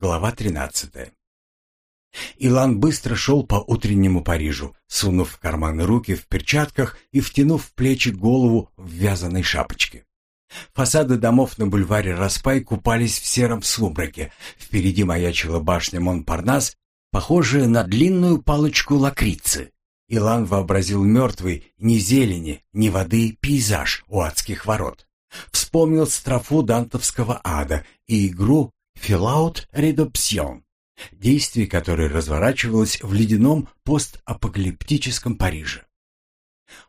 Глава 13. Илан быстро шел по утреннему Парижу, сунув в карманы руки в перчатках и втянув в плечи голову в вязаной шапочке. Фасады домов на бульваре Распай купались в сером сумраке. Впереди маячила башня Монпарнас, похожая на длинную палочку лакрицы. Илан вообразил мертвый, ни зелени, ни воды пейзаж у адских ворот. Вспомнил строфу дантовского ада и игру «Филаут Редопсион», действие которой разворачивалось в ледяном постапокалиптическом Париже.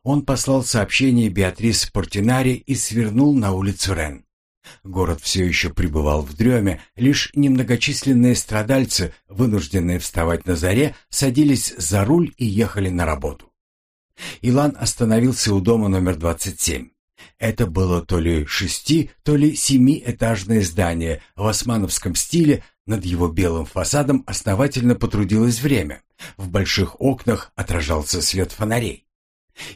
Он послал сообщение Беатрис Портинари и свернул на улицу Рен. Город все еще пребывал в дреме, лишь немногочисленные страдальцы, вынужденные вставать на заре, садились за руль и ехали на работу. Илан остановился у дома номер 27. Это было то ли шести, то ли семиэтажное здание в османовском стиле, над его белым фасадом основательно потрудилось время. В больших окнах отражался свет фонарей.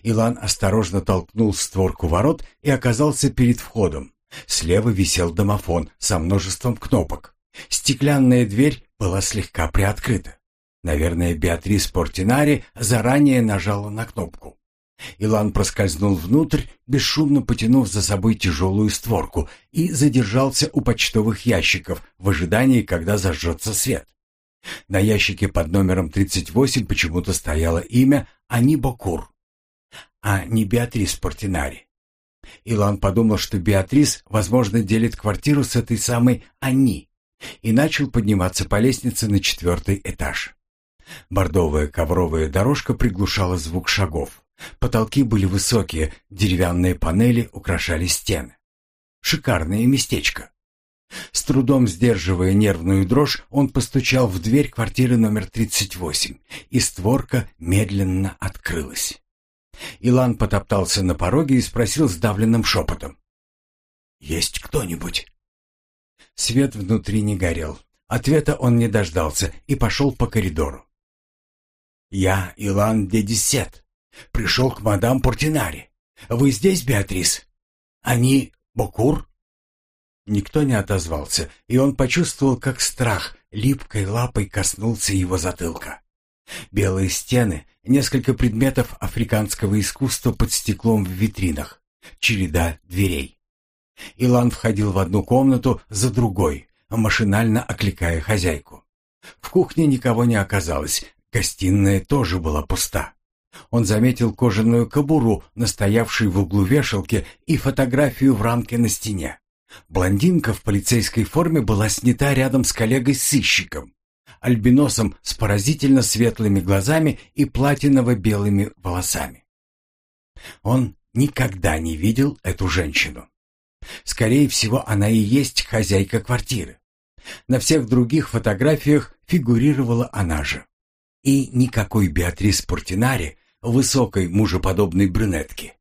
Илан осторожно толкнул створку ворот и оказался перед входом. Слева висел домофон со множеством кнопок. Стеклянная дверь была слегка приоткрыта. Наверное, Беатрис Портинари заранее нажала на кнопку. Илан проскользнул внутрь, бесшумно потянув за собой тяжелую створку, и задержался у почтовых ящиков в ожидании, когда зажжется свет. На ящике под номером 38 почему-то стояло имя Ани Бокур, а не Беатрис Портинари. Илан подумал, что Беатрис, возможно, делит квартиру с этой самой Ани, и начал подниматься по лестнице на четвертый этаж. Бордовая ковровая дорожка приглушала звук шагов. Потолки были высокие, деревянные панели украшали стены. Шикарное местечко. С трудом сдерживая нервную дрожь, он постучал в дверь квартиры номер 38, и створка медленно открылась. Илан потоптался на пороге и спросил сдавленным шепотом. «Есть кто-нибудь?» Свет внутри не горел. Ответа он не дождался и пошел по коридору. «Я Илан Дедисет», Пришел к мадам Портинари. Вы здесь, Беатрис? Они Бокур?» Никто не отозвался, и он почувствовал, как страх липкой лапой коснулся его затылка. Белые стены, несколько предметов африканского искусства под стеклом в витринах, череда дверей. Илан входил в одну комнату за другой, машинально окликая хозяйку. В кухне никого не оказалось, гостиная тоже была пуста. Он заметил кожаную кобуру, настоявшую в углу вешалки, и фотографию в рамке на стене. Блондинка в полицейской форме была снята рядом с коллегой-сыщиком, альбиносом с поразительно светлыми глазами и платиново-белыми волосами. Он никогда не видел эту женщину. Скорее всего, она и есть хозяйка квартиры. На всех других фотографиях фигурировала она же. И никакой Беатрис Портинари высокой мужеподобной брюнетки.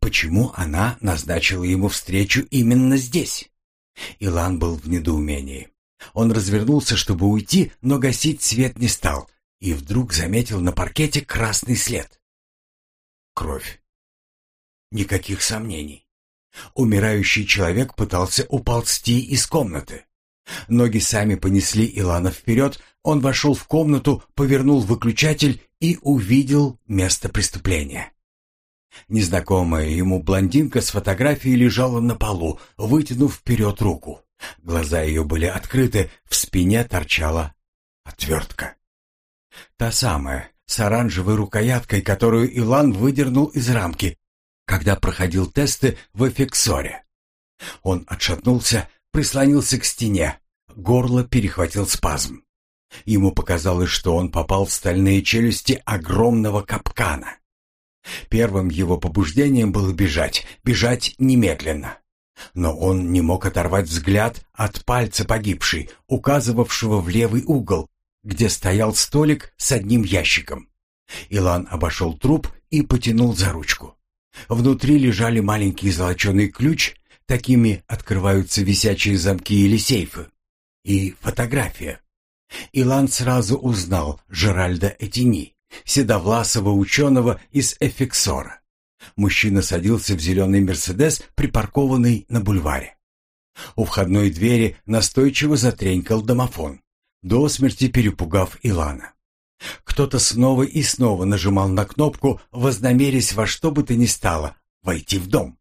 Почему она назначила ему встречу именно здесь? Илан был в недоумении. Он развернулся, чтобы уйти, но гасить свет не стал, и вдруг заметил на паркете красный след. Кровь. Никаких сомнений. Умирающий человек пытался уползти из комнаты. Ноги сами понесли Илана вперед, он вошел в комнату, повернул выключатель и увидел место преступления. Незнакомая ему блондинка с фотографией лежала на полу, вытянув вперед руку. Глаза ее были открыты, в спине торчала отвертка. Та самая, с оранжевой рукояткой, которую Илан выдернул из рамки, когда проходил тесты в эфексоре. Он отшатнулся, прислонился к стене, горло перехватил спазм. Ему показалось, что он попал в стальные челюсти огромного капкана. Первым его побуждением было бежать, бежать немедленно. Но он не мог оторвать взгляд от пальца погибшей, указывавшего в левый угол, где стоял столик с одним ящиком. Илан обошел труп и потянул за ручку. Внутри лежали маленький золоченый ключ, такими открываются висячие замки или сейфы, и фотография. Илан сразу узнал Жеральда Этини, седовласого ученого из Эфиксора. Мужчина садился в зеленый «Мерседес», припаркованный на бульваре. У входной двери настойчиво затренькал домофон. до смерти перепугав Илана. Кто-то снова и снова нажимал на кнопку, вознамерясь во что бы то ни стало войти в дом.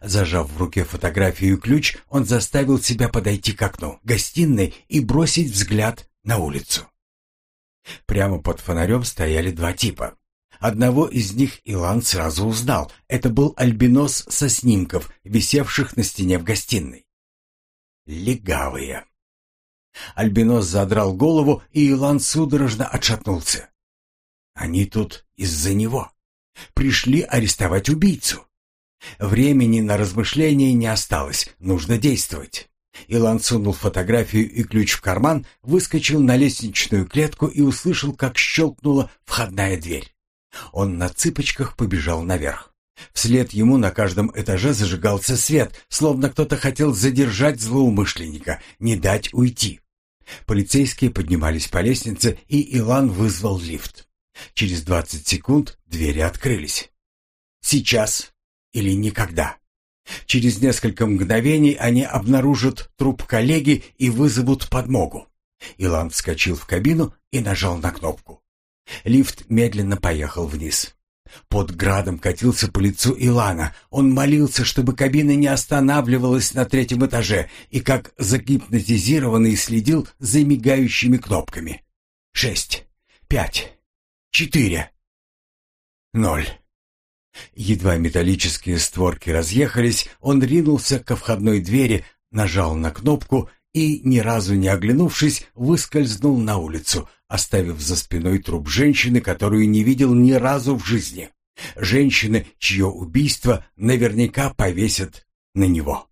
Зажав в руке фотографию и ключ, он заставил себя подойти к окну гостиной и бросить взгляд на улицу. Прямо под фонарем стояли два типа. Одного из них Илан сразу узнал. Это был альбинос со снимков, висевших на стене в гостиной. Легавые. Альбинос задрал голову, и Илан судорожно отшатнулся. Они тут из-за него. Пришли арестовать убийцу. Времени на размышления не осталось, нужно действовать. Илан сунул фотографию и ключ в карман, выскочил на лестничную клетку и услышал, как щелкнула входная дверь. Он на цыпочках побежал наверх. Вслед ему на каждом этаже зажигался свет, словно кто-то хотел задержать злоумышленника, не дать уйти. Полицейские поднимались по лестнице, и Илан вызвал лифт. Через двадцать секунд двери открылись. «Сейчас или никогда». Через несколько мгновений они обнаружат труп коллеги и вызовут подмогу. Илан вскочил в кабину и нажал на кнопку. Лифт медленно поехал вниз. Под градом катился по лицу Илана. Он молился, чтобы кабина не останавливалась на третьем этаже, и как загипнотизированный следил за мигающими кнопками. Шесть, пять, четыре, ноль. Едва металлические створки разъехались, он ринулся ко входной двери, нажал на кнопку и, ни разу не оглянувшись, выскользнул на улицу, оставив за спиной труп женщины, которую не видел ни разу в жизни. Женщины, чье убийство наверняка повесят на него.